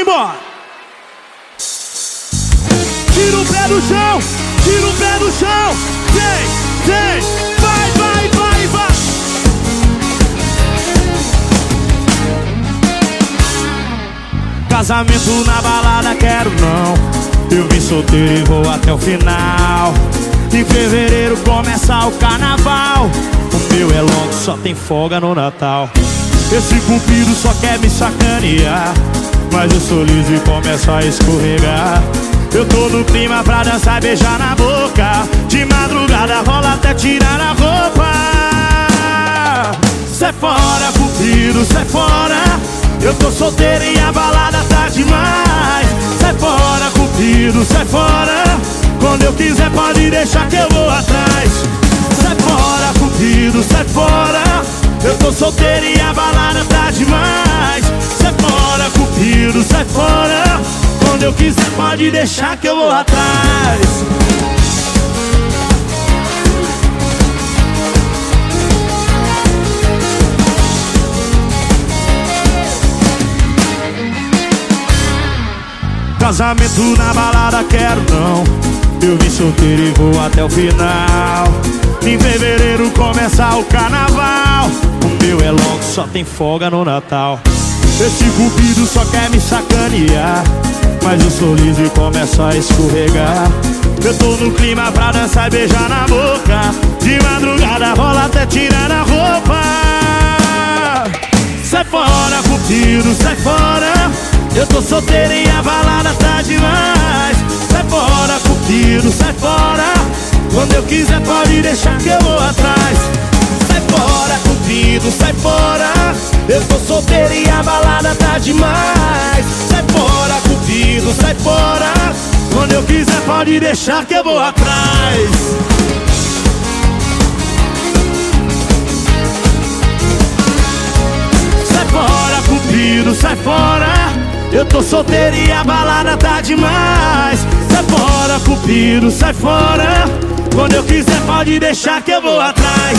embora. Tira o pé do chão, tira o pé do chão. Vem, vem, vai, vai, vai, vai. Casamento na balada, quero não. Eu vim solteiro e vou até o final. Em fevereiro começa o carnaval. O meu é longo, só tem folga no Natal. Esse cupido só quer me sacanear. Mas eu sou liso e começo a escorregar. Eu tô no clima pra dançar e beijar na boca. De madrugada rola até tirar a roupa. Sai fora, cupido, sai fora. Eu tô solteiro e a balada tá demais. Sai fora, cupido, sai fora. Quando eu quiser pode deixar que eu vou atrás. Sai fora, cupido, sai fora. Eu tô solteiro e a balada Quando eu quiser pode deixar que eu vou atrás. Casamento na balada quero não. Eu vim solteiro e vou até o final. Em fevereiro começa o carnaval. O meu é longo, só tem folga no Natal. Esse cupido só quer me sacanear Mas liso e começo a escorregar. Eu tô no clima pra dançar e beijar na boca. De madrugada rola até tirar a roupa. Sai fora, cupido, sai fora. Eu tô solteiro e a balada tá demais. Sai fora, cupido, sai fora. Quando eu quiser pode deixar que eu vou atrás. Sai fora, cupido, sai fora. Eu tô solteiro e a balada tá demais. Sai fora, cupido, sai fora. Quando eu quiser pode deixar que eu vou atrás. Sai fora, cupido, sai fora. Eu tô solteiro e a balada tá demais. Sai fora, cupido, sai fora. Quando eu quiser pode deixar que eu vou atrás.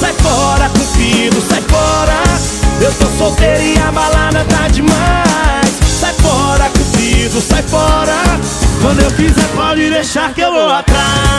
Sai fora, cupido, sai fora. Eu tô solteiro e a balada tá deixar que eu vou atrás